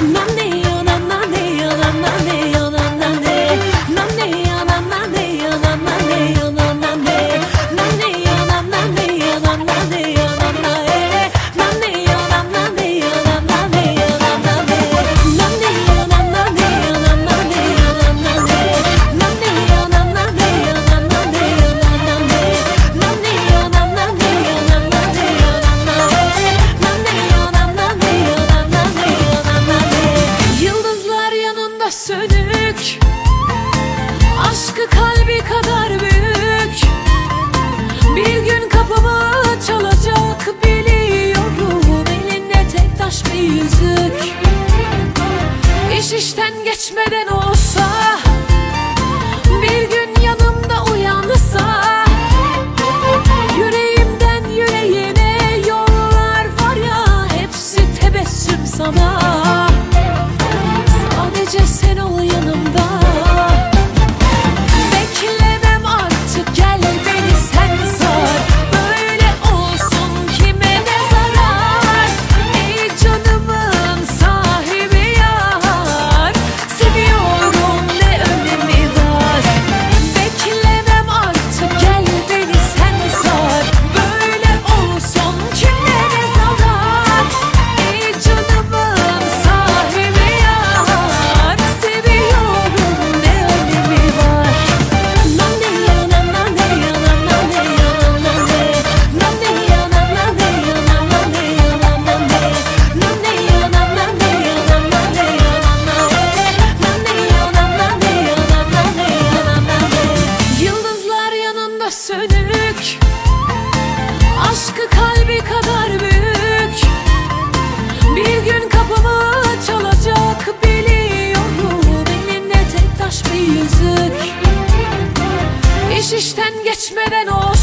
my name. sönük. Aşkı kalbi kadar büyük. Bir gün kapımı çalacak biliyorum Elinde tek taş bir yüzük. İş işten geçmeden olsa Bir gün yanımda uyansa Yüreğimden yüreğine yollar var ya Hepsi tebessüm sana. sönük Aşkı kalbi kadar büyük. Bir gün kapımı çalacak biliyorum Elinde tek taş bir yüzük. İş işten geçmeden olsun